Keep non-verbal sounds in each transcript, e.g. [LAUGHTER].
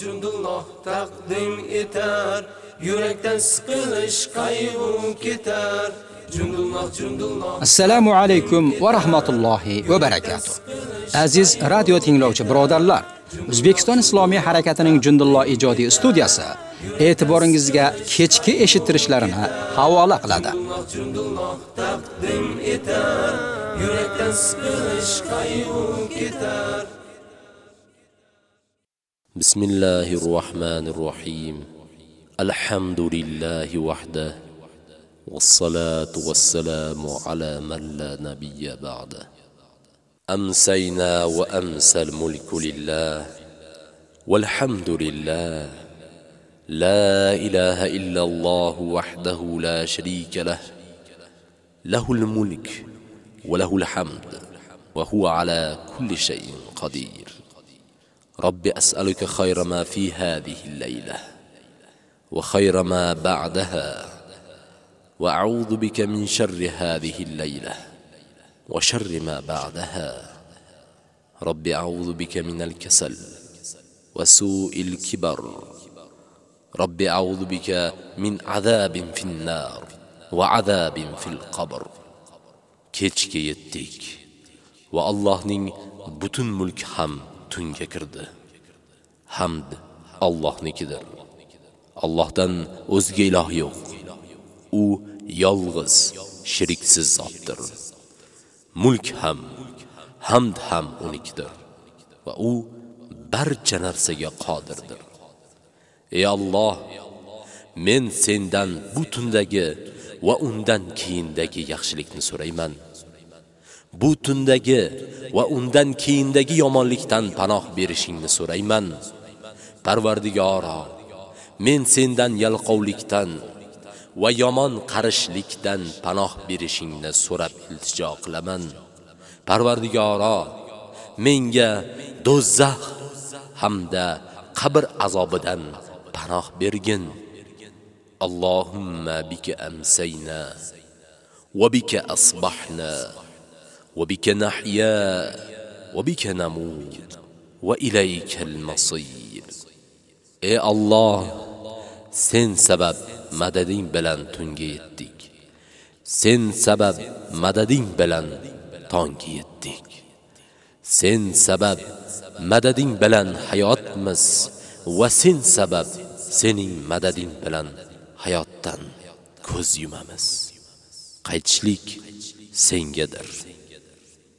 Jundulloh taqdim etar. Yurakdan siqilish qayg'u ketar. Assalomu alaykum va rahmatullohi va barakatuh. Aziz radio tinglovchi birodarlar, O'zbekiston Islomiy harakatining Jundulloh ijodiy studiyasi e'tiboringizga kechki eshittirishlarini havola qiladi. Yurakdan siqilish qayg'u ketar بسم الله الرحمن الرحيم. الحمد لله وحده والصلاة والسلام على من لا نبي بعده. أمسينا وأمسى الملك لله والحمد لله. لا إله إلا الله وحده لا شريك له. له الملك وله الحمد وهو على كل شيء قدير. رب أسألك خير ما في هذه الليلة وخير ما بعدها وأعوذ بك من شر هذه الليلة وشر ما بعدها رب أعوذ بك من الكسل وسوء الكبر رب أعوذ بك من عذاب في النار وعذاب في القبر kechga yetdik va Allohning butun mulk ham tunga kirdi. Hamd Allohnikidir. Allohdan o'zga iloh yo'q. U yolg'iz, shiriksiz zotdir. Mulk ham, hamd ham unikidir va u barcha narsaga qodirdir. Ey Alloh, men sendan bu tundagi va undan keyindagi yaxshilikni so'rayman. Bu tundagi va undan keyindagi yomonlikdan panoh berishingni so'rayman. Parvardigoro, men sendan yalqovlikdan va yomon qarishlikdan panoh berishingni so'rab iltijo qilaman. Parvardigoro, menga do'zax hamda qabr azobidan panoh bergin. Allohumma bika amsayna va bika asbahna وبك نحيا وبك نموت وإليك المصير va ilaykal masir. Ey Alloh, sen sabab madading bilan tunga yetdik. Sen sabab madading bilan tongga yetdik. Sen sabab madading bilan hayotmiz va sen sabab sening madading bilan hayotdan ko'z yumamiz. Qaytishlik sengadir.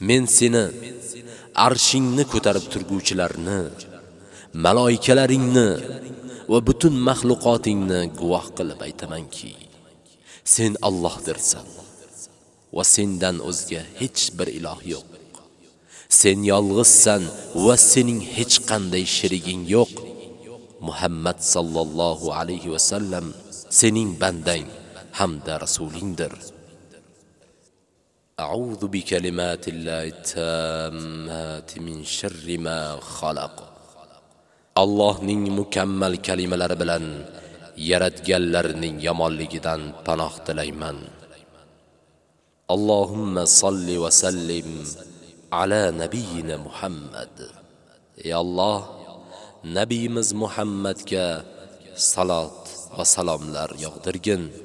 men seni arshingni ko'tarib turguvchilarni maloikalaringni va butun mahluqotingni guvoh qilib aytamanki sen Allohdirsan va sendan o'zga hech bir iloh yo'q sen yolg'izsan va sening hech qanday sheriging yo'q Muhammad sallallohu alayhi va sallam sening bandang hamda rasulingdir. أعوذ بكلمات الله التامات من شر ما خلق Allohning mukammal kalimalari bilan yaratganlarning yomonligidan panoh tilayman. Allohumma salli va sallim ala nabiyyina Muhammad. Ey Alloh, nabiyimiz Muhammadga salot va salomlar yog'dirgin.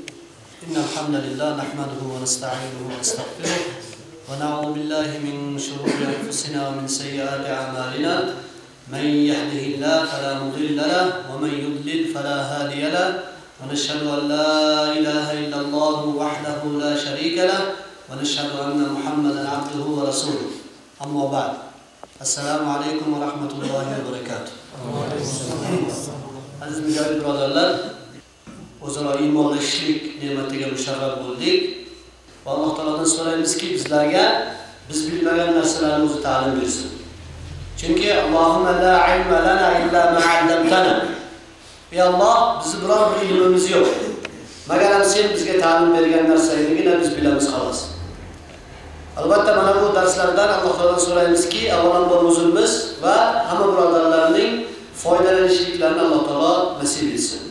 إن الحمد لله نحمده ونستعينه ونستغفره ونعوذ بالله من شرور أنفسنا ومن سيئات أعمالنا. من يهده الله فلا مضل له ومن يضلل فلا هادي له. ونشهد أن لا إله إلا الله وحده لا شريك له. ونشهد أن محمدا عبده ورسوله. أما بعد السلام عليكم ورحمة الله وبركاته. Aziz mücahid birodarlar, o'zaro iymonlashishlik ne'matiga musharraf bo'ldik. Va Alloh taolodan so'raymizki, bizlarga biz bilmagan narsalarni o'zi ta'lim bersin. Chunki Allohumma la ilma lana illa ma 'allamtana. Ey Alloh, bizni biror bir ilmimiz yo'q. magaram sen bizga ta'lim bergan narsanigina biz bilamiz xolos. Albatta mana bu darslardan Alloh taolodan so'raymizki, avvalambor o'zimiz va hamma birodarlarning foydalanishliklarini Alloh taolo nasib etsin.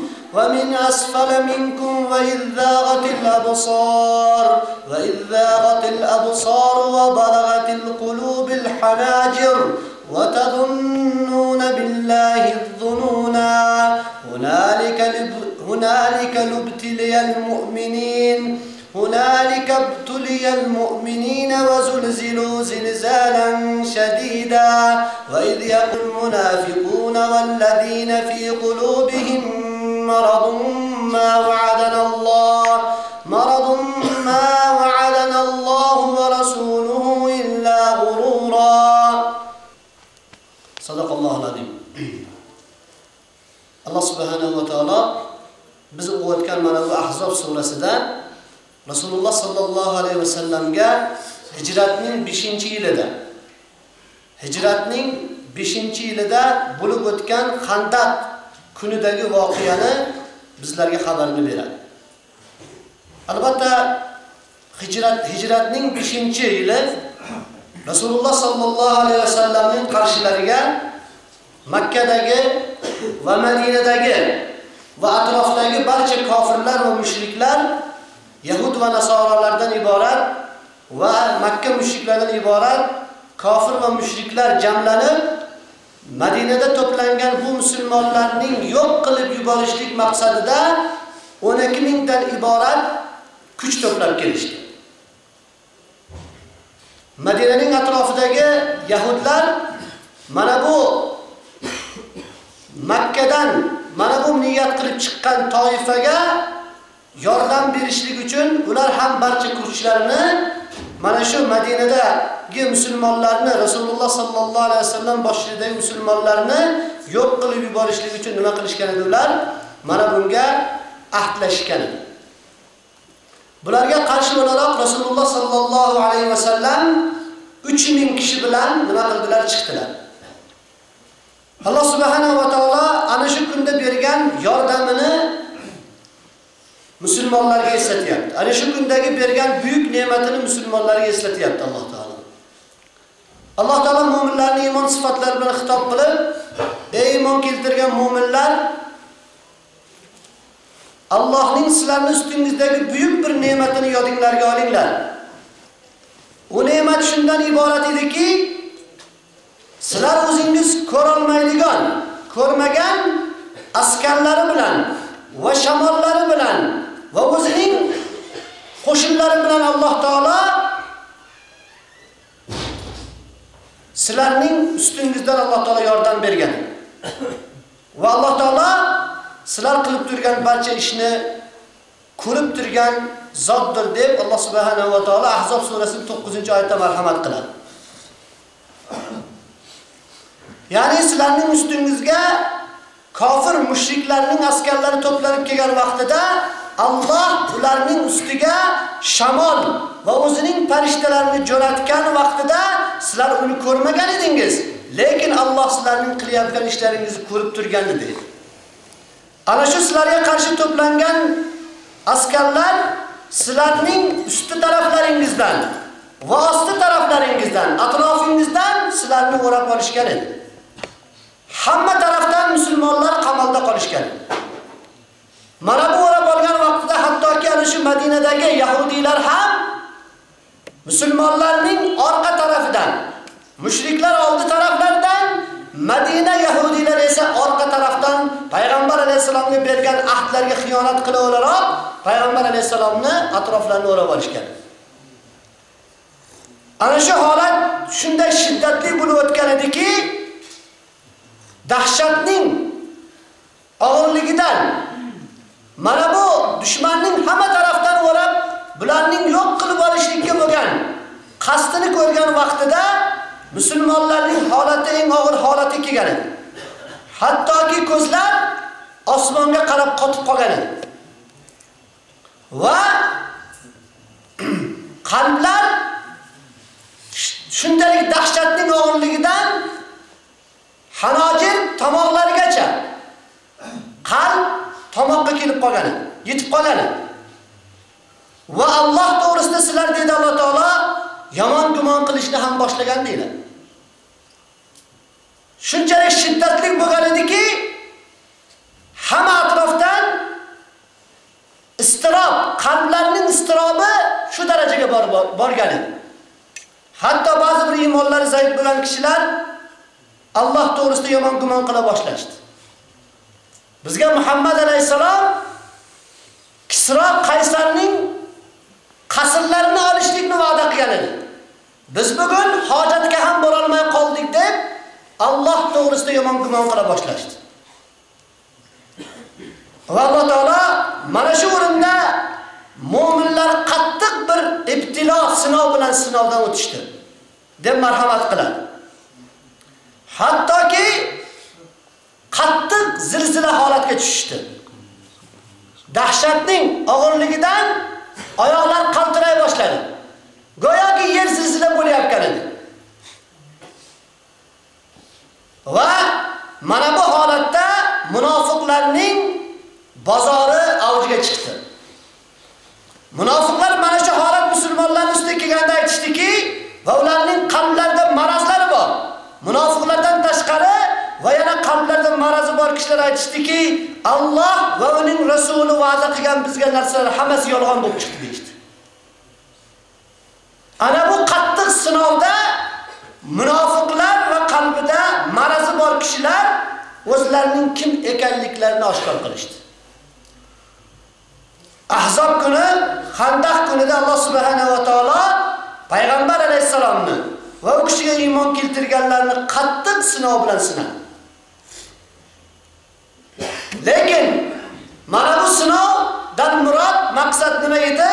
ومن أسفل منكم وإذ ذاغت الأبصار وإذ ذاغت الأبصار وبلغت القلوب الحناجر وتظنون بالله الظنونا هنالك. هنالك لابتلي المؤمنين هنالك ابتلي المؤمنين وزلزلوا زلزالا شديدا وإذ يقول المنافقون والذين في قلوبهم مرض ما وعدنا الله مرض ما وعدنا الله ورسوله إلا غرورا صدق الله العظيم الله سبحانه وتعالى biz o'qiyotgan mana bu Ahzob surasida Rasululloh sallallohu alayhi vasallamga hijratning 5-yilida hijratning 5-yilida bo'lib o'tgan Xandaq kunidagi voqeani bizlarga xabarini beradi. Albatta hijrat hijratning 5-yili Rasululloh sallallohu alayhi vasallamning qarshilariga Makkadagi va Madinadagi va atrofdagi barcha kofirlar va mushriklar Yahud va nasoralardan iborat va Makka mushriklaridan iborat kofir va mushriklar jamlanib Madinada to'plangan bu musulmonlarning yo'q qilib yuborishlik maqsadida 12 mingdan iborat kuch to'plab kelishdi. Madinaning atrofidagi yahudlar mana bu Makkadan mana bu niyat qilib chiqqan toifaga yordam berishlik uchun ular ham barcha kuchlarini mana shu Madinadagi musulmonlarni Rasululloh sallallohu alayhi vasallam boshchiligidagi musulmonlarni yo'q qilib yuborishlik uchun nima qilishgan edi ular? Mana bunga ahdlashgan edi. Bularga qarshi o'laroq Rasululloh sallallohu alayhi vasallam 3000 kishi bilan nima qildilar? Chiqdilar. Alloh subhanahu va taolo ana shu kunda bergan yordamini musulmonlarga eslatyapti. Ana shu kundagi bergan buyuk ne'matini musulmonlarga eslatyapti Alloh taolo. Alloh taolo mu'minlarning iymon sifatlari bilan xitob qilib, ey iymon keltirgan mu'minlar, Allohning sizlarning ustingizdagi buyuk bir ne'matini yodinglarga olinglar. U ne'mat shundan iborat ediki, sizlar o'zingiz ko'rolmaydigan, ko'rmagan askarlari bilan va shamollari bilan va o'zining qo'shinlari bilan Alloh taolo sizlarning ustingizdan Alloh taolo yordam bergan. Va Alloh taolo sizlar qilib turgan barcha ishni ko'rib turgan zotdir deb Alloh subhanahu va taolo Ahzob surasining 9-oyatda marhamat qiladi. Ya'ni sizlarning ustingizga kofir mushriklarning askarlari to'planib kelgan vaqtida Alloh ularning ustiga shamol va o'zining farishtalarini jo'natgan vaqtida sizlar uni ko'rmagan edingiz, lekin Alloh sizlarning qilayotgan ishlaringizni ko'rib turgan edi. Ana shu sizlarga qarshi to'plangan askarlar sizlarning usti taraflaringizdan va osti taraflaringizdan, atrofingizdan sizlarni o'rab olishgan edi. Hamma tarafdan musulmonlar qamalda qolishgan. Mana bu o'rab hattoki ana shu Madinadagi yahudiylar ham musulmonlarning orqa tarafidan, mushriklar oldi taraflaridan, Madina yahudiylari esa orqa tarafdan payg'ambar alayhisolamga bergan ahdlarga xiyonat qila o'laroq payg'ambar alayhisolamni atroflarini o'rab olishgan. Ana shu holat shunday shiddatli bo'lib o'tgan ediki, dahshatning og'irligidan mana bu dushmanning hamma tarafdan o'rab bularning yo'q qilib olishlikka bo'lgan qasdini ko'rgan vaqtida musulmonlarning holati eng og'ir holati kelgan edi. Hattoki ko'zlar osmonga qarab qotib qolgan edi. Va [CLEARS THROAT] qalblar shunday dahshatning og'irligidan hanojir tomoqlarigacha qalb tomoqqa kelib qolgan yetib qoladi. Va Alloh to'g'risida sizlar dedi Alloh taolo yomon gumon qilishni ham boshlagan deylar. Shunchalik shiddatli bo'lgan ediki, hamma atrofdan istirob, qalblarning istirobi shu darajaga borgan edi. Hatto ba'zi bir iymonlari zaif bo'lgan kishilar Alloh to'g'risida yomon gumon qila boshlashdi. Bizga Muhammad alayhisalom Kisro Qaysarning qasrlarini olishlikni va'da qilgan edi. Biz bugun hojatga ham bora olmay qoldik deb Alloh to'g'risida yomon gumon qila boshlashdi. Va Alloh taolo mana shu o'rinda mu'minlar qattiq bir ibtilo, sinov bilan sinovdan o'tishdi deb marhamat qiladi. Hattoki qattiq zilzila holatga tushishdi. Dahshatning og'irligidan oyoq qaltiray boshladi. Go'yoki yer zilzila bo'layotgan edi. Va mana bu holatda munofiqlarning bozori avjiga chiqdi. Munofiqlar mana shu holat musulmonlarning ustiga kelganda aytishdiki, va ularning qalblarida marazlari bor. Munofiqlardan tashqari va yana qalblarida marazi bor kishilar aytishdiki, Alloh va uning rasuli va'da bizga narsalar hammasi yolg'on bo'lib chiqdi deydi. Ana bu qattiq sinovda munofiqlar va qalbida marazi bor kishilar o'zlarining kim ekanliklarini oshkor qilishdi. Ahzob kuni, Xandaq kunida Alloh subhanahu va taolo payg'ambar alayhisalomni va u kishiga iymon keltirganlarni qattiq sinov bilan sinadi. Lekin mana maqsad nima edi?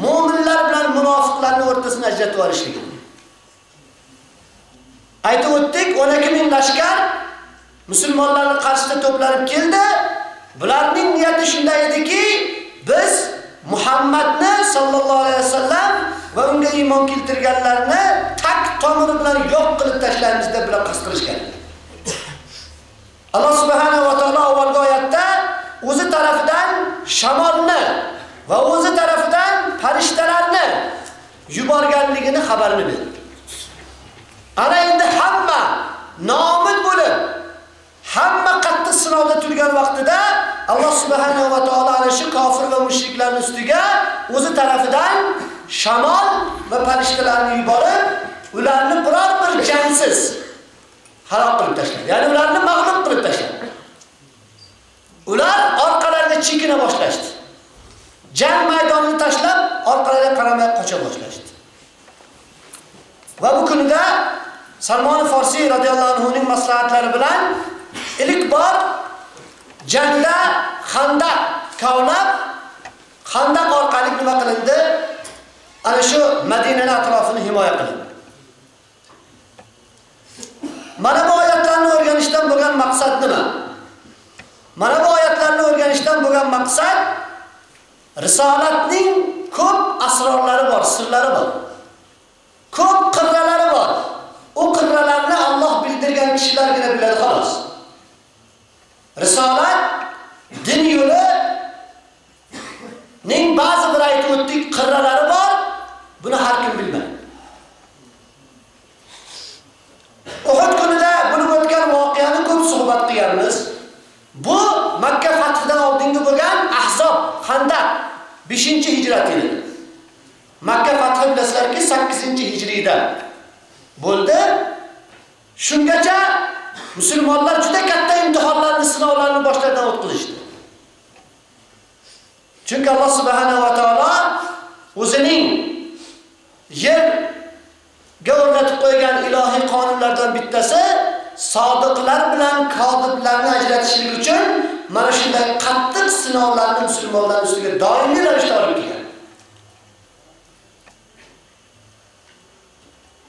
Mu'minlar bilan munofiqlarning o'rtasini ajratib olishligi. Aytib o'tdik, 12 ming lashkar musulmonlarning qarshisida to'planib keldi. Bularning niyati shunday ediki, biz Muhammadni sallallohu alayhi vasallam va unga iymon keltirganlarni tak tomiri bilan yo'q qilib tashlaymiz deb bular qasd Allah Alloh subhanahu va taolo avvalgi oyatda o'zi tarafidan shamolni va o'zi tarafidan farishtalarni yuborganligini xabarini berdi. Ana endi hamma nomid bo'lib, hamma qattiq sinovda turgan vaqtida Alloh subhanahu va taolo ana shu kofir va mushriklarning ustiga o'zi tarafidan shamol va farishtalarni yuborib, ularni biror bir jangsiz halok qilib tashladi. Ya'ni ularni mag'lub qilib tashladi. Ular orqalariga chekina boshlashdi. Jang maydonini tashlab, orqalariga qaramay qocha boshlashdi. Va bu kunida Salmon Farsi radhiyallohu anhu ning maslahatlari bilan ilk bor jangda Xandaq kavlab Xandaq orqali nima qilindi? Ana shu Madinaning atrofini himoya qilindi. Mana bu oyatlarni o'rganishdan bo'lgan maqsad nima? Mana bu oyatlarni o'rganishdan bo'lgan maqsad risolatning ko'p asrorlari bor, sirlari bor. Ko'p qirralari bor. U qirralarni Alloh bildirgan kishilargina biladi xolos. Risolat din yo'li ning ba'zi bir aytib o'tdik qirralari bor. Buni har kim bilmaydi. Uhud kunida bo'lib o'tgan voqeani ko'p suhbat qilganmiz. Bu Makka fathidan oldingi bo'lgan Ahzob, Xandaq 5-hijrat yili. Makka fathi bilasizlarki 8-hijriyda bo'ldi. Shungacha musulmonlar juda katta imtihonlarni, sinovlarni boshlaridan o'tkazishdi. Chunki Alloh subhanahu va taolo o'zining yer o'rnatib qo'ygan ilohiy qonunlardan bittasi sodiqlar bilan kodiblarni ajratishlik uchun mana shunday qattiq sinovlarni musulmonlar ustiga doimiy ravishda olib kelgan.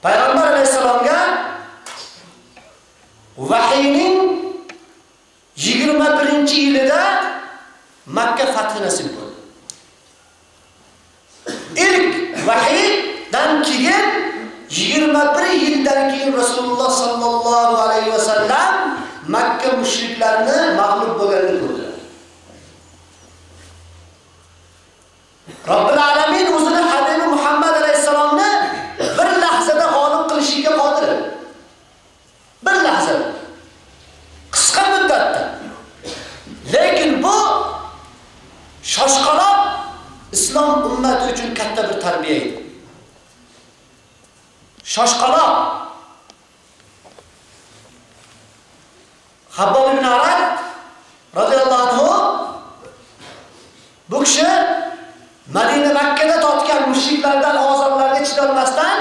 Payg'ambar alayhisalomga vahiyning 21-yilida Makka fathi nasib bo'ldi. Ilk vahiydan keyin 21 yildan keyin Rasululloh sallallohu alayhi va sallam Makka mushriklarini mag'lub bo'lganini ko'rdilar. Robbil alamin o'zini habibi Muhammad alayhisalomni bir lahzada g'olib qilishiga qodir. Bir lahzada. Qisqa muddatda. Lekin bu shoshqaloq islom ummati uchun katta bir tarbiya edi. Shoshqaloq Habbob ibn Arad radhiyallohu anhu bu kishi Madina Makkada totgan mushriklardan ozorlarga chidolmasdan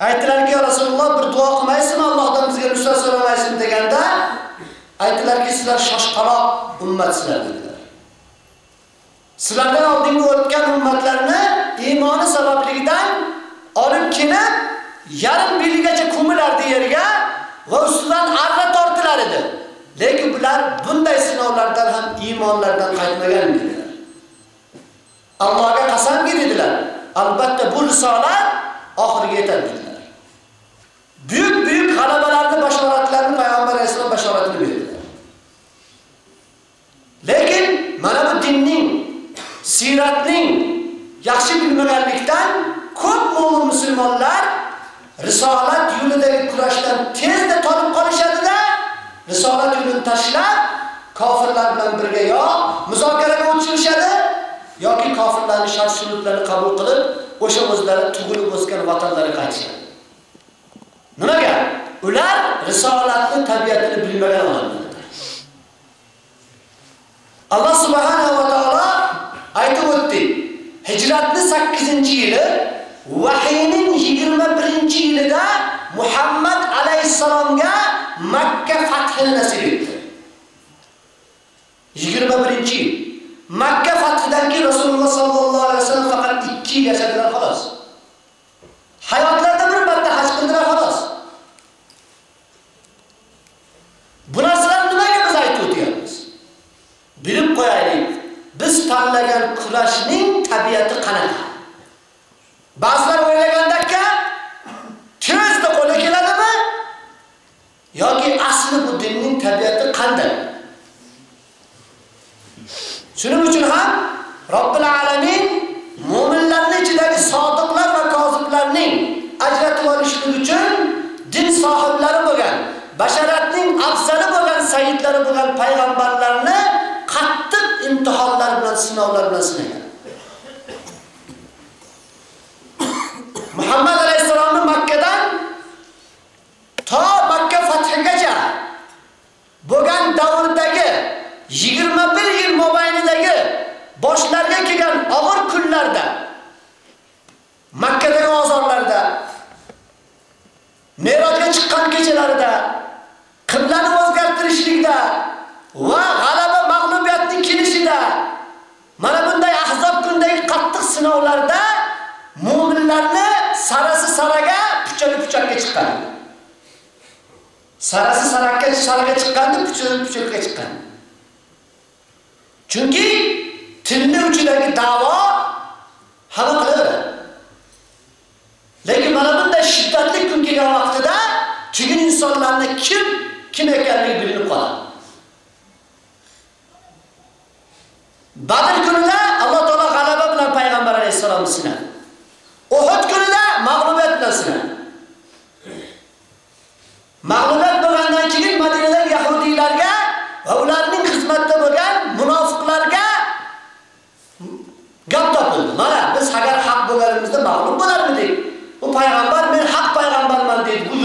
aytdilarki, "Ya Rasululloh, bir duo qilmaysizmi? Allohdan bizga nusrat so'ramaysizmi?" deganda aytdilarki, "Sizlar shoshqaloq ummatsizlar" dedilar. Sizlardan oldingi o'tgan ummatlarni iymoni sababligidan olib kelib, yarim bilgacha ko'milardi yerga va ustidan arra tortilar edi. Lekin bular bunday sinovlardan ham iymonlardan qaytmagan edilar. Allohga qasamki dedilar. Albatta bu risolat oxiriga necessity asli bu dinning tabiati qanday? Shuning uchun ham Robbil alamin mu'minlarning ichidagi sodiqlar va koziblarning ajratib olishligi uchun din sohiblari bo'lgan, basharatning afzali bo'lgan sayyidlari bo'lgan payg'ambarlarni qattiq imtihonlar bilan, sinovlar bilan sinagan. Muhammad alayhisolamni Makkadan to Makka fathigacha bo'lgan davrdagi 21 yil mobaynidagi boshlarga kelgan og'ir kunlarda Makkadagi ozorlarda Merojga chiqqan kechalarida qiblani o'zgartirishlikda va g'alaba mag'lubiyatning kelishida mana bunday ahzob kundagi qattiq sinovlarda mu'minlarni sarasi saraga, puchani puchakka chiqqan. Sarasi sarakka saraga chiqqandi, puchani puchakka chiqqan. Chunki tilni uchidagi da'vo qilaveradi. Lekin mana bunday shiddatli kun kelgan vaqtida chigin insonlarni kim kim ekanligi bilinib qoladi. Badr kunida Alloh taolo g'alaba bilan payg'ambar alayhisalomni sinadi. Uhud kunida mag'lubiyat bilan sinadi.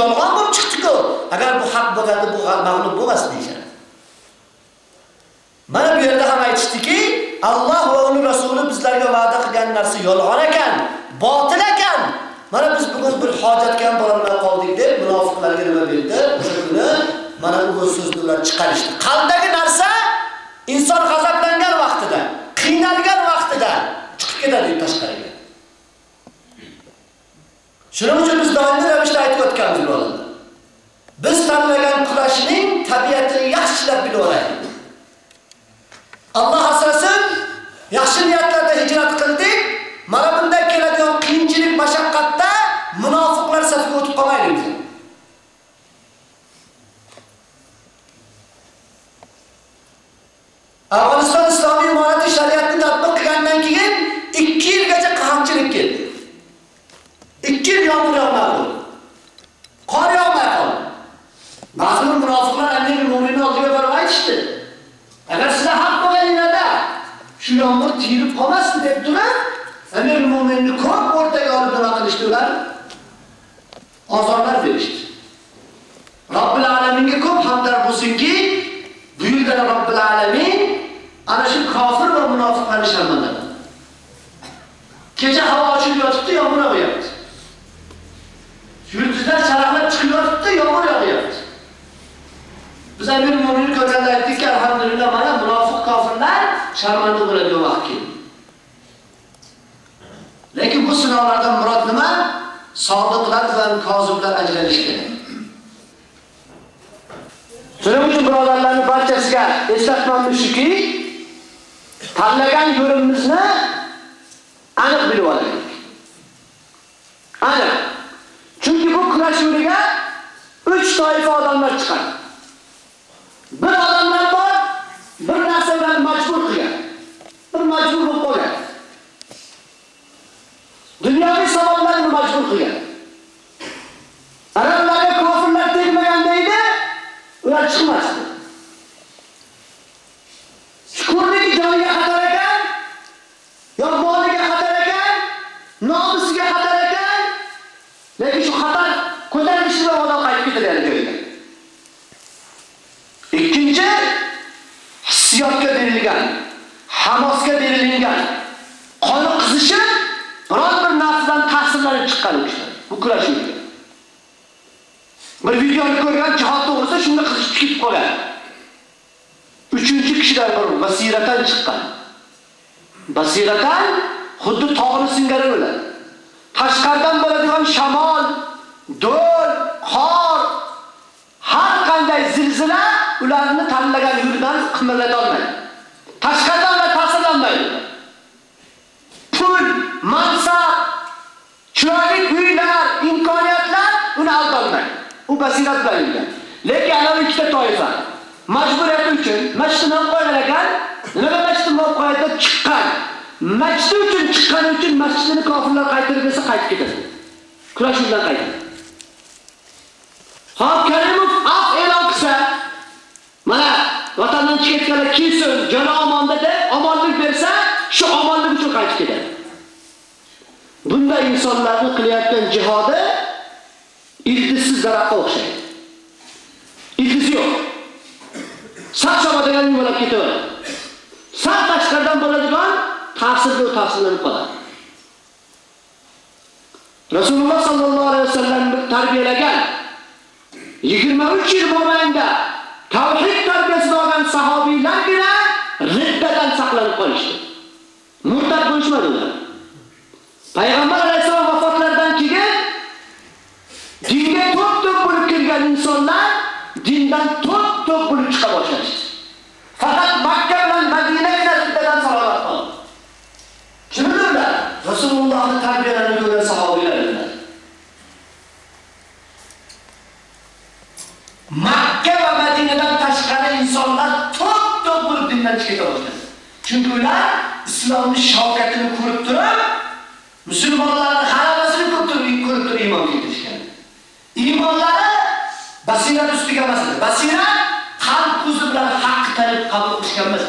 Yolg'on bo'lib chiqdi-ku. Agar bu haq bo'lganda bu mag'lub bo'lmasdi deyshadi. Mana bu yerda ham aytishdiki, Alloh va uning rasuli bizlarga va'da qilgan narsa yolg'on ekan, botil ekan. Mana biz bugun bir hojatga ham borolmay qoldik deb munofiqlarga nima berdi? O'sha kuni mana bu so'zni ular chiqarishdi. Qalbdagi narsa inson g'azablangan vaqtida, qiynalgan vaqtida chiqib ketadi tashqariga. Shuning uchun biz doimiy ravishda aytib o'tganmiz birodarlar. Biz tanlagan kurashning tabiatini yaxshilab bilib olaylik. Alloh asrasin, yaxshi niyatlarda hijrat qildik. Mana bunday keladigan qiyinchilik, mashaqqatda munofiqlar safiga o'tib qolmaylik biz. Afg'oniston islomiy imorati shariatni tatbiq qilgandan keyin 2 yilgacha qahatchilik keldi. 2 yil yomg'ir yog'madi. Qor yog'may qoldi. Ba'zi munofiqlar Amir Mo'minning oldiga borib aytishdi. Agar sizlar haq bo'lganinglarda shu yomg'ir tiyilib qolmasdi deb turib, Amir Mo'minni ko'p o'rtaga olib nima qilishdi ular? Ozorlar berishdi. Robbil alaminga ko'p hamdar bo'lsinki, buyurgan Robbil alamin ana shu kofir va munofiqlarni sharmandaladi. Kecha havo ochilib yotibdi, yomg'ir yog'yapti. Yulduzlar charaqlab chiqib yotibdi, yomg'ir yog'yapti. Biz Amir Mo'min ko'rganda aytdikki, alhamdulillah mana munofiq kofirlar sharmanda bo'ladigan vaqt keldi. Lekin bu sinovlardan murod nima? Sodiqlar bilan koziblar ajralishi kerak. Shuning uchun birodarlarni barchasiga eslatmamiz shuki, tanlagan yo'limizni aniq bilib olaylik. Aniq. Chunki bu kurash yo'liga 3 toifa odamlar chiqadi. Bir odam bor, bir narsa bilan majbur qilgan. Bir majbur bo'lib qolgan. Dunyoviy sabablarni majbur qilgan. Arablarga kofirlar tegmaganda edi, ular chiqmasdi. Shukurligi joniga xatar ekan, yo moliga xatar ekan, nomusiga xatar ekan, lekin shu xatar ko'tarilishi bilan odam qaytib ketadi joyiga. Ikkinchi hissiyotga berilgan, hamosga berilgan, qoni qizishi biron bir narsadan ta'sirlanib chiqqan kishilar. Bu kurashuvga. Bir videoni ko'rgan jihod to'g'risida shunda qizish ketib qoladi. Uchinchi kishilar bir basiratan chiqqan. Basiratan xuddi tog'ni singari bo'ladi. Tashqardan bo'ladigan shamol, do'l, qor, har qanday zilzila ularni tanlagan yo'lidan qimirlata olmaydi. Tashqardan va ta'sirlanmaydi. Pul, mansab, chiroyli uni. U basirat bilan yurgan. Lekin ana ikkita toifa majburiyati uchun masjidni qo'yar nima masjidni qo'yadi chiqqan. Masjid uchun chiqqan uchun masjidni kofirlar qaytarib bersa qaytib ketadi. Kurashdan qaytadi. Xo'p, Karimov af e'lon qilsa, mana vatandan chiqayotganlar kelsin, joni omonda deb omonlik bersa, shu omonlik uchun qaytib ketadi. Bunday insonlarning qilayotgan jihodi ildizsiz daraxtga o'xshaydi. Ildiz yo'q. Sal shabadagan yo'lab ketaveradi. Sal tashqaridan bo'ladigan ta'sirli ta'sirlanib qoladi. Rasululloh sallallohu alayhi vasallam tarbiyalagan 23 yil mobaynida tavhid tarbiyasini olgan bile riddadan saqlanib qolishdi. Murtad bo'lishmadi ular. Payg'ambar alayhisalom to'p to'p bo'lib kelgan insonlar dindan to'p to'p bo'lib chiqa boshlashdi. Faqat Makka bilan Madinagina dindan salomat qoldi. Kimdir ular Rasulullohning tarbiyalarini ko'rgan sahobalar edilar. Makka va Madinadan tashqari insonlar to'p to'p bo'lib dindan chiqa boshladi. Chunki ular islomning shokatini ko'rib turib, musulmonlarning g'alabasini ko'rib turib iymon keltirishdi. Iymonlari basirat ustiga emas, basirat qalb ko'zi bilan haq tanib qabul qilishgan emas.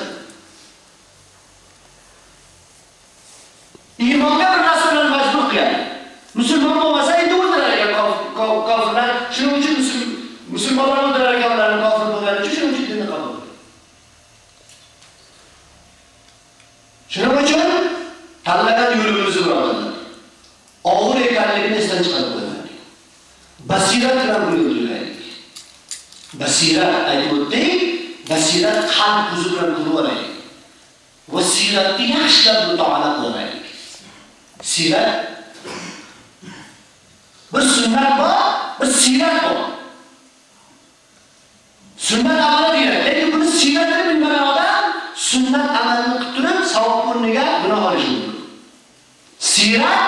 Iymonga bir narsa bilan majbur qilgan. Musulmon bo'lmasa endi o'ldirar ekan kofirlar. Shuning uchun musulmonlar ekan ularni kofir bo'lgani uchun shuning uchun dinni qabul qiladi. Shuning uchun tanlagan yo'limizni birodarlar. Og'ir ekanligini esdan chiqarib qo'ymaylik. Basirat bilan buni. Basirat aytib o'tdik, basirat qalb ko'zi bilan ko'rib olaylik. Va siratni yaxshilab mutolaa qilaylik. Sirat bir sunnat bor, bir sirat bor. Sunnat amali deyiladi. Lekin buni siratini bilmagan odam sunnat amalini qilib turib savob o'rniga gunoh olishi mumkin. Sirat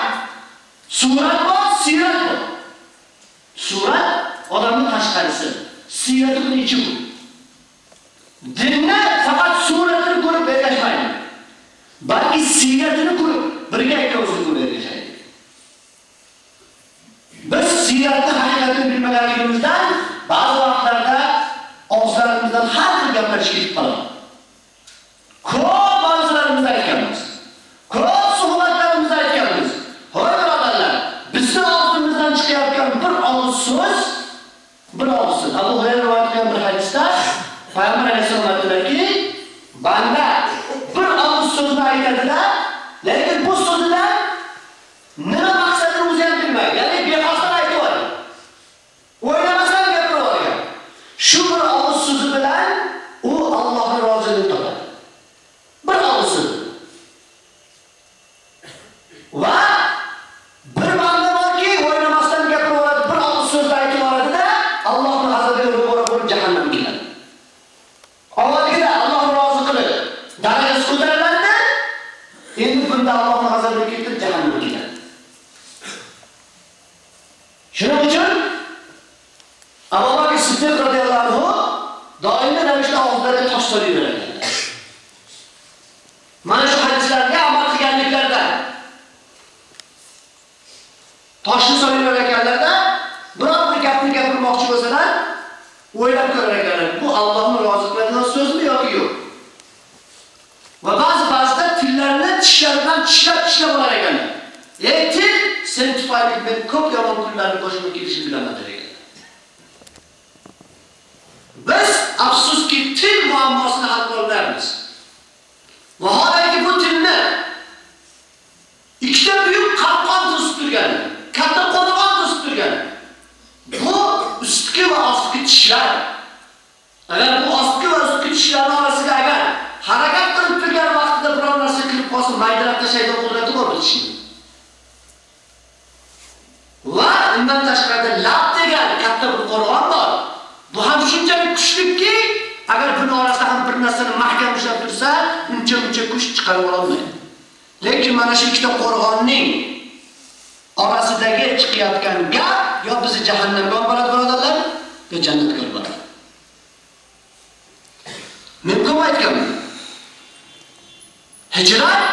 surat bor, sirat bor. Surat odamning tashqarisi, sirati buni ichi bu. Dinni faqat suratini ko'rib ergashmaydi. Balki siratini ko'rib birga ikkovsini ko'rib ergashadi. Biz siratni haqiqatini bilmaganligimizdan ba'zi vaqtlarda og'izlarimizdan har xil gaplar chiqib qoladi. Ko'p mavzularimizni aytganmiz. Ko'p suhbatlarimizda aytganmiz. Hoy birodarlar, bizni og'zimizdan chiqayotgan bir og'iz so'z, bir og'iz so'z. Abu Hurayra rivoyat qilgan bir hadisda Payg'ambar alayhisalom aytdilarki, banda bir og'iz so'zni aytadilar, lekin bu so'zidan nima maqsadini o'zi ham bilmaydi. Ya'ni bexosdan aytib yuboradi. O'ylamasdan gapirib yuborgan. Shu bir og'iz so'zi bilan u Allohning roziligini topadi. Bir og'iz so'z. Va bir banda borki, o'ylamasdan gapirib yuboradi, bir og'iz so'zni aytib yuboradi-da, Allohning g'azabiga ro'baro bo'lib jahannamga ketadi. Avvalgida Alloh rozi qilib, darajasi ko'tariladi. Endi bunda Allohning g'azabiga ketib jahannamga ketadi. Shuning uchun Abu Bakr Siddiq radhiyallohu anhu doimiy ravishda og'zlariga. Mana shu hadislarga amal qilganliklardan toshni solayver ekanlarda biror bir gapni gapirmoqchi bo'lsalar, o'ylab ko'rar ekanlar. Bu Allohning rozi qiladigan so'zmi yoki yo'q? Va ba'zi ba'zida tillarni tishlaridan tishlab tishlab olar ekanlar. Ey til, sen tufayli men ko'p yomon kunlarni boshimga kelishini bilaman der. Biz afsuski til muammosini hal qilolmaymiz. Vaholanki bu tilni ikkita buyuk qalqon to'sib turgan, katta qo'rg'on to'sib turgan. Bu ustki va ostki tishlar. Agar bu ostki va ustki tishlarning orasiga agar harakat qilib turgan vaqtida biror narsa kirib qolsa, maydalab tashlaydigan qudrati bor bu tishning. Va undan tashqarida lab degan katta bir qo'rg'on bor. Bu ham shunchalik kuchliki, agar buni orasida ham bir narsani mahkam ushlab tursa, uncha-uncha kuch chiqarib olmaydi. Lekin mana shu ikkita qo'rg'onning orasidagi chiqayotgan gap yo bizni jahannamga olib boradi birodarlar, yo jannatga olib boradi. Men ko'p aytganman. Hijrat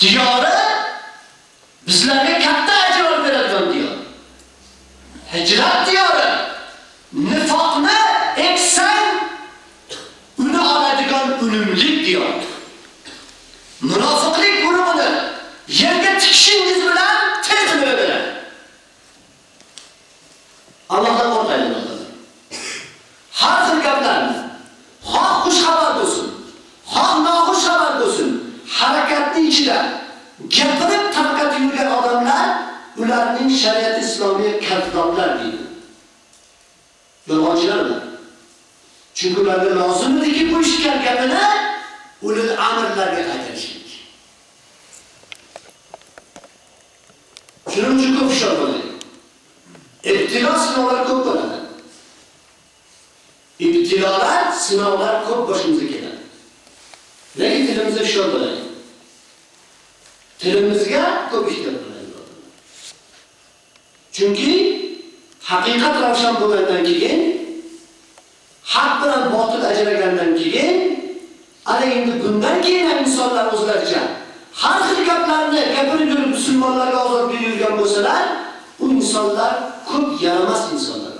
diyori bizlarga katta ajr olib beradigan diyor. Hijrat diyori unumlik diyor. Munofiqlik yerga tikishingiz bilan tez o'ladi. Allohdan qo'rqaylik birodarlar. Har xil gaplarni, xoh xush xabar bo'lsin, xoh noxush xabar bo'lsin, harakatning ichida gapirib tarqatib yurgan odamlar ularning shariat islomiy kaftoblar deydi. Yolg'onchilar. Chunki ularga lozim ediki bu ishga kelganlar ulul amrlarga aytilishlik. Shuning uchun ko'p ishlar bo'ladi. Ibtilo sinovlar ko'p bo'ladi. Ibtilolar, sinovlar ko'p boshimizga keladi. Lekin tilimizda ishlar bo'ladi. Tilimizga ko'p ishlar bo'ladi. Chunki haqiqat ravshan bo'lgandan keyin, haq bilan botil ajragandan keyin ana endi bundan keyin ham insonlar o'zlaricha har xil gaplarni gapirib yurib musulmonlarga ozor berib yurgan bo'lsalar, bu insonlar ko'p yaramas insonlar.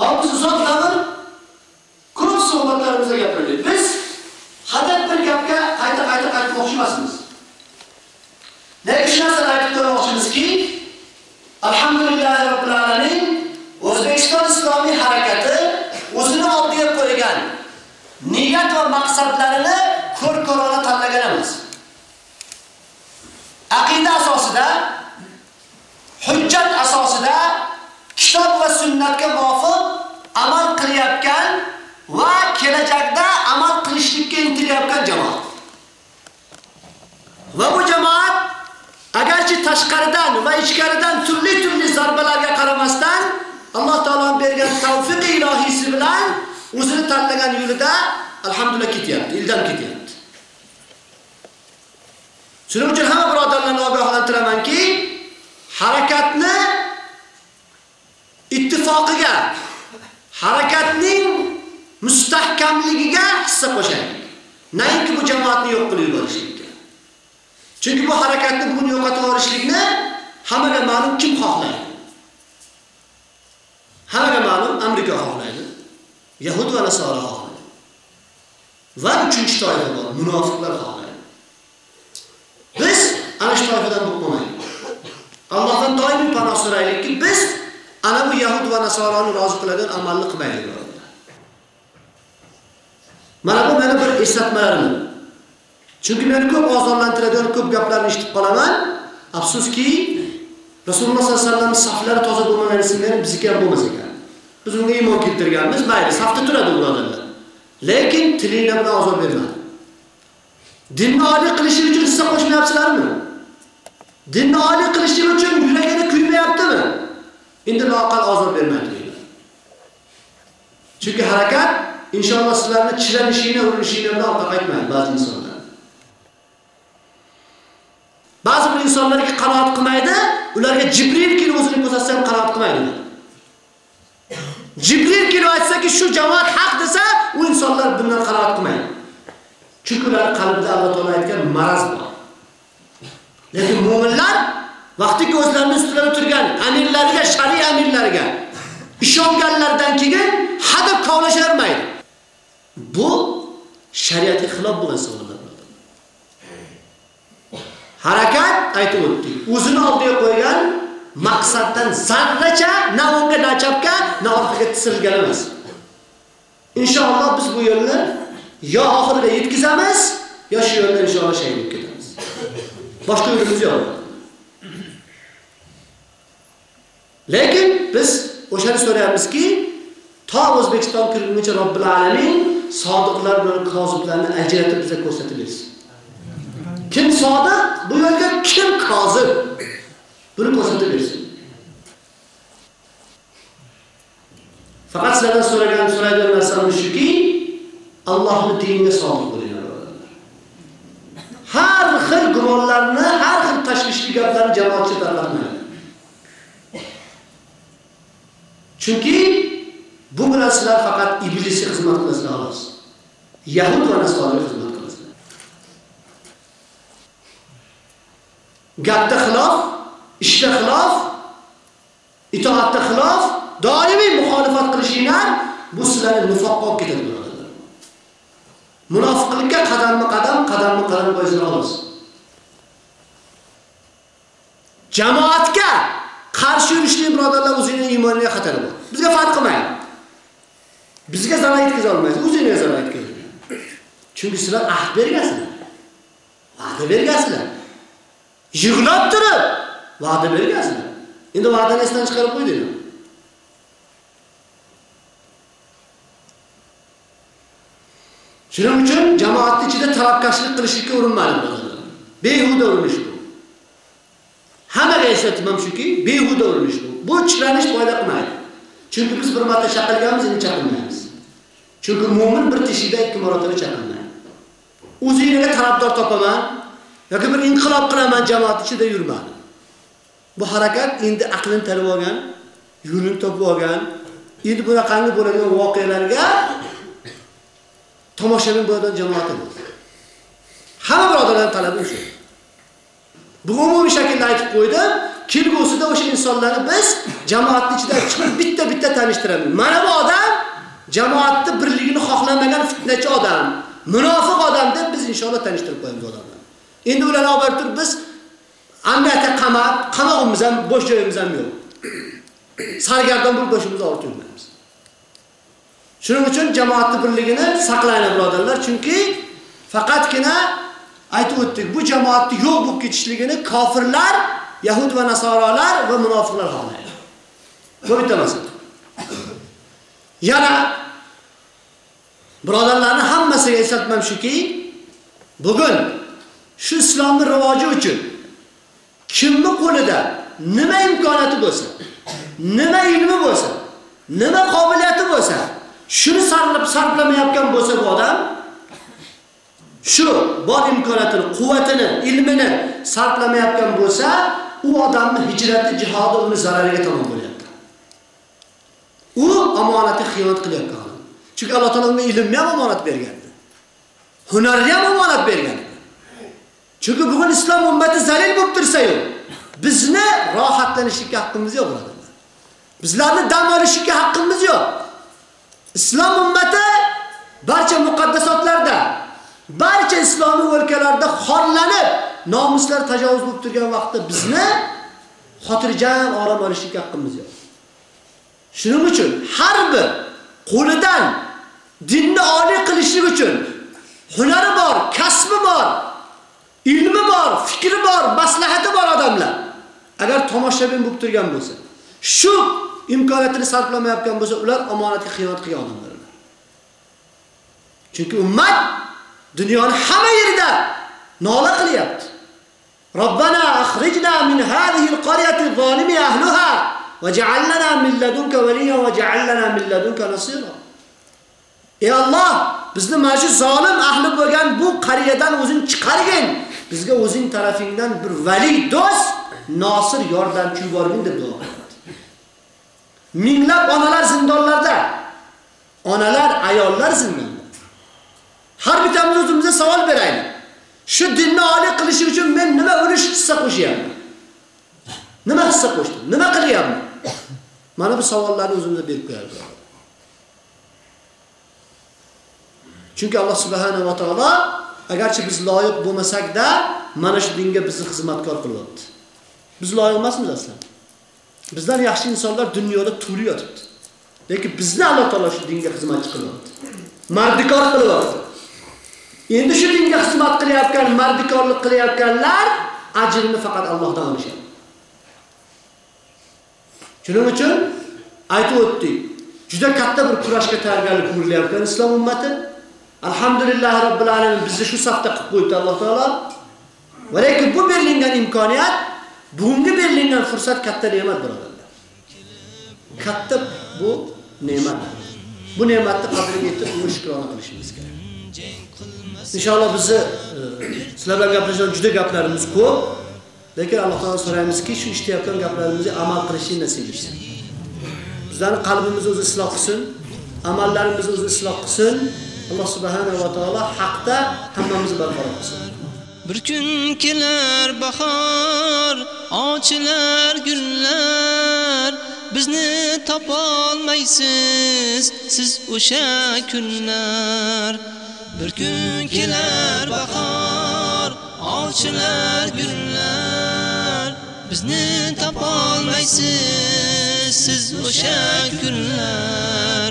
Hozir uzoq davr ko'p suhbatlarimizda gapirdik. Biz hadab bir gapga qayta-qayta qaytmoqchi emasmiz. Lekin shu narsani aytib turmoqchimizki, alhamdulillah robbil alamin O'zbekiston islomiy harakati o'zini oldiga qo'ygan maqsadlarini ko'r-ko'rona tanlagan emas. Aqida asosida, hujjat asosida kitob va sunnatga muvofiq amal qilyotgan va kelajakda amal qilishlikka intilayotgan jamoat. Va bu jamoat agarchi tashqaridan va ichkaridan turli-turli zarbalarga qaramasdan Alloh taoloning bergan tavfiq ilohiysi bilan o'zini tanlagan yo'lida alhamdulillah ketyapti, ildan ketyapti. Shuning uchun hamma birodarlarni ogohlantiramanki, harakatni ittifoqiga, harakatning mustahkamligiga hissa qo'shaylik. Nainki bu jamoatni yo'q qilib yuborishlikka. Chunki bu harakatni bugun yo'qotib yuborishlikni hammaga ma'lum kim xohlaydi? Hammaga ma'lum Amerika xohlaydi. Yahud va Nasoro xohlaydi. Va uchinchi toifa bor, munofiqlar xohlaydi. Biz ana shu toifadan bo'lmaylik. Allohdan doimiy panoh so'raylikki, biz ana bu Yahud va Nasoroni rozi qiladigan amalni qilmaylik. Mana bu meni bir eslatmalarim. Chunki meni ko'p ozorlantiradigan ko'p gaplarni eshitib qolaman. Afsuski, Rasululloh sollallohu alayhi vasallam saflari toza bo'lmagani singari bizniki ham bo'lmas ekan. Biz unga iymon keltirganmiz, mayli, safda turadi birodarlar. Lekin tilinglar bilan azob bermadi. Dinni oliy qilishi uchun hissa qo'shmayapsizlarmi? Dinni oliy qilishi uchun yuragini kuymayaptimi? Endi loqal ozor bermaydi. Chunki harakat inshaalloh sizlarni chiranishingni, urinishingni orqa qaytmaydi ba'zi insonlar. Ba'zi bir insonlarga qanoat qilmaydi, ularga Jibril kelib o'zini ko'rsatsa ham qanoat qilmaydi. Jibril kelib aytsa-ki, shu jamoat haq desa, u insonlar bundan qanoat qilmaydi. Chunki ular qalbida Alloh taolo aytgan maraz bor. Lekin mu'minlar vaqtiki o'zlarining ustida turgan amirlarga, shariy amirlarga ishonganlardan keyin hadab kovlasharmaydi. Bu shariatga xilof bo'lgan savollar. Harakat aytib o'tdik. O'zini oldiga qo'ygan maqsaddan zarracha na o'ngga na chapga na orqaga tisilgan emas. Inshaalloh biz bu yo'lni yo oxiriga yetkazamiz, yo shu yo'ldan inshaalloh shahid ketamiz. Boshqa yo'limiz yo'q. Lekin biz o'shani so'rayapmizki, to O'zbekiston kirguncha Robbil alamin sodiqlar bilan koziblarni ajratib bizga ko'rsatib bersin. Kim sodiq, bu yo'lga kim kozib? Buni ko'rsatib bersin. Faqat sizlardan so'ragan so'raydigan narsam shuki, Allohning diniga sodiq bo'linglar. Har xil gumonlarni, har xil tashvishli gaplarni jamoatga tarqatmang. Chunki bu bilan sizlar faqat iblisga xizmat qilasizlar xolos. Yahud va nasoroga xizmat qilasizlar. Gapda xilof, ishda xilof, itoatda xilof, doimiy muxolifat qilishinglar bu sizlarni nifoqqa olib ketadi birodarlar. Munofiqlikka qadamma-qadam, qadamma-qadam qo'yinglar. Jamoatga qarshi yurishli birodarlar o'zining iymoniga xatar bor. Bizga farq qilmaydi. Bizga zarar yetkaza olmaysiz, o'zingizga zarar yetkazasiz. Chunki sizlar ahd bergansizlar. Va'da bergansizlar. Yig'lab turib va'da bergansizlar. Endi va'dani esdan chiqarib qo'ydinglar. Shuning uchun jamoatning ichida talabkashlik qilishga urinmadi birodarlar. Behuda urinish bu. Hammaga eslatimam shuki, behuda urinish bu. Bu chiranish foyda qilmaydi. Chunki biz bir marta chaqirganmiz, endi chaqirmaymiz. Chunki mu'min bir teshikda ikki marotaba chaqirmaydi. O'zingizga talabdor topaman yoki bir inqilob qilaman jamoat ichida yurmadi. Bu harakat endi aqlini tanib olgan, yo'lini topib olgan, Endi bunaqangi bo'ladigan voqealarga tomoshabin bo'ladigan jamoat emas. Hamma birodarlar talabi shu. Bu umumiy shaklda aytib qo'ydim. Kelgusida o'sha insonlarni biz jamoatning ichidan chiqib bitta-bitta tanishtiramiz. Mana bu odam jamoatning birligini xohlamagan fitnachi odam, munofiq odam deb biz inshaalloh tanishtirib qo'yamiz odamlarni. Endi ularni olib turib biz Andata qamab, qamog'imiz ham, bo'sh joyimiz ham yo'q. Sargardon bo'lib boshimizni og'ritib yurmaymiz. Shuning uchun jamoatni birligini saqlaylik birodarlar, chunki faqatgina aytib o'tdik, bu jamoatni yo'q bo'lib ketishligini kofirlar, yahud va nasoralar va munofiqlar xohlaydi. Bu bitta masala. Yana birodarlarning hammasiga eslatmam shuki, bugun shu islomning rivoji uchun kimni qo'lida nima imkoniyati bo'lsa, nima ilmi bo'lsa, nima qobiliyati bo'lsa, shuni sarflab sarflamayotgan bo'lsa bu odam shu bor imkoniyatini, quvvatini, ilmini sarflamayotgan bo'lsa, u odamning hijrati, jihodi uni zarariga tomon bo'lyapti. U omonatga xiyonat qilyapti. Chunki Alloh taolo unga ilmni ham omonat bergandi. Hunarni ham omonat bergandi. Chunki bugun islom ummati zalil bo'lib tursa-yu, bizni rohatlanishga haqqimiz yo'q birodarlar. Bizlarni dam olishga haqqimiz yo'q. Islom ummati barcha muqaddasotlarda, barcha islomiy o'lkalarda xorlanib, nomuslar tajovuz bo'lib turgan vaqtda bizni xotirjam orom olishga haqqimiz yo'q. Shuning uchun har bir qo'lidan dinni oliy qilishlik uchun hunari bor, kasbi bor, ilmi bor, fikri bor, maslahati bor odamlar. Agar tomoshabin bo'lib turgan bo'lsa, shu imkoniyatini sarflamayotgan bo'lsa, ular omonatga xiyonat qilgan odamlar. Chunki ummat dunyoni hamma yerida nola qilyapti. Robbana akhrijna min hadhihi al-qaryati zalimi ahliha waj'al lana min ladunka waliyyan waj'al lana min ladunka nasira. Ey Alloh, bizni mana shu zolim ahli bo'lgan bu qariyadan o'zing chiqargin. Bizga o'zing tarafingdan bir vali do'st, nosir yordamchi yuborgin deb duo qildi. Minglab onalar zindonlarda. Onalar, ayollar zindonda. Har birimiz o'zimizga savol beraylik. Shu dinni oliy qilish uchun men nima ulush hissa qo'shyapman? Nima hissa qo'shdim? Nima qilyapman? Mana bu savollarni o'zimizga berib qo'yaylik. Chunki Alloh subhanahu va taolo agarchi biz loyiq bo'lmasak-da, mana shu dinga bizni xizmatkor qilyapti. Biz loyiq emasmiz aslan. Bizlar yaxshi insonlar dunyoda turib yotibdi. Lekin bizni Alloh taolo shu dinga xizmatchi qilyapti. Mardikor qilyapti. Endi shu dinga xizmat qilayotgan, mardikorlik qilayotganlar ajrini faqat Allohdan olishadi. Shuning uchun aytib o'tdik. Juda katta bir kurashga tayyorgarlik ko'rilyapti islom ummati. Alhamdulillah robbil alamin bizni shu safda qilib qo'ydi Alloh taolo. Va lekin bu berilgan imkoniyat, bugungi berilgan fursat katta ne'mat birodarlar. Katta bu ne'mat. Bu ne'matni qadriga yetib, uni shukrona qilishimiz kerak. Inshaalloh bizni sizlar bilan gaplashadigan juda gaplarimiz ko'p. Lekin Alloh taolo so'raymizki, shu ishlayotgan gaplarimizni amal qilishni nasib etsin. Bizlarning qalbimizni o'zi isloq qilsin, amallarimizni o'zi isloq qilsin. Alloh subhanahu va taolo haqda hammamizni barqaror qilsin. Bir kun kelar bahor, ochilar gullar, bizni topolmaysiz siz o'sha kunlar. Bir kun kelar bahor, ochilar gullar, bizni topolmaysiz siz o'sha kunlar.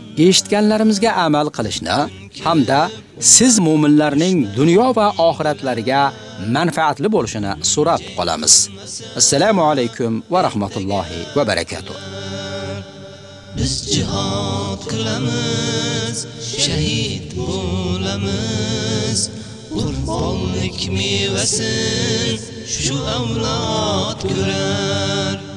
eshitganlarimizga amal qilishni hamda siz mu'minlarning dunyo va oxiratlariga manfaatli bo'lishini so'rab qolamiz. Assalomu alaykum va rahmatullohi va barakatuh. biz jihad qilamiz shahid bo'lamiz qurbonlik mevasin shu avlod ko'rar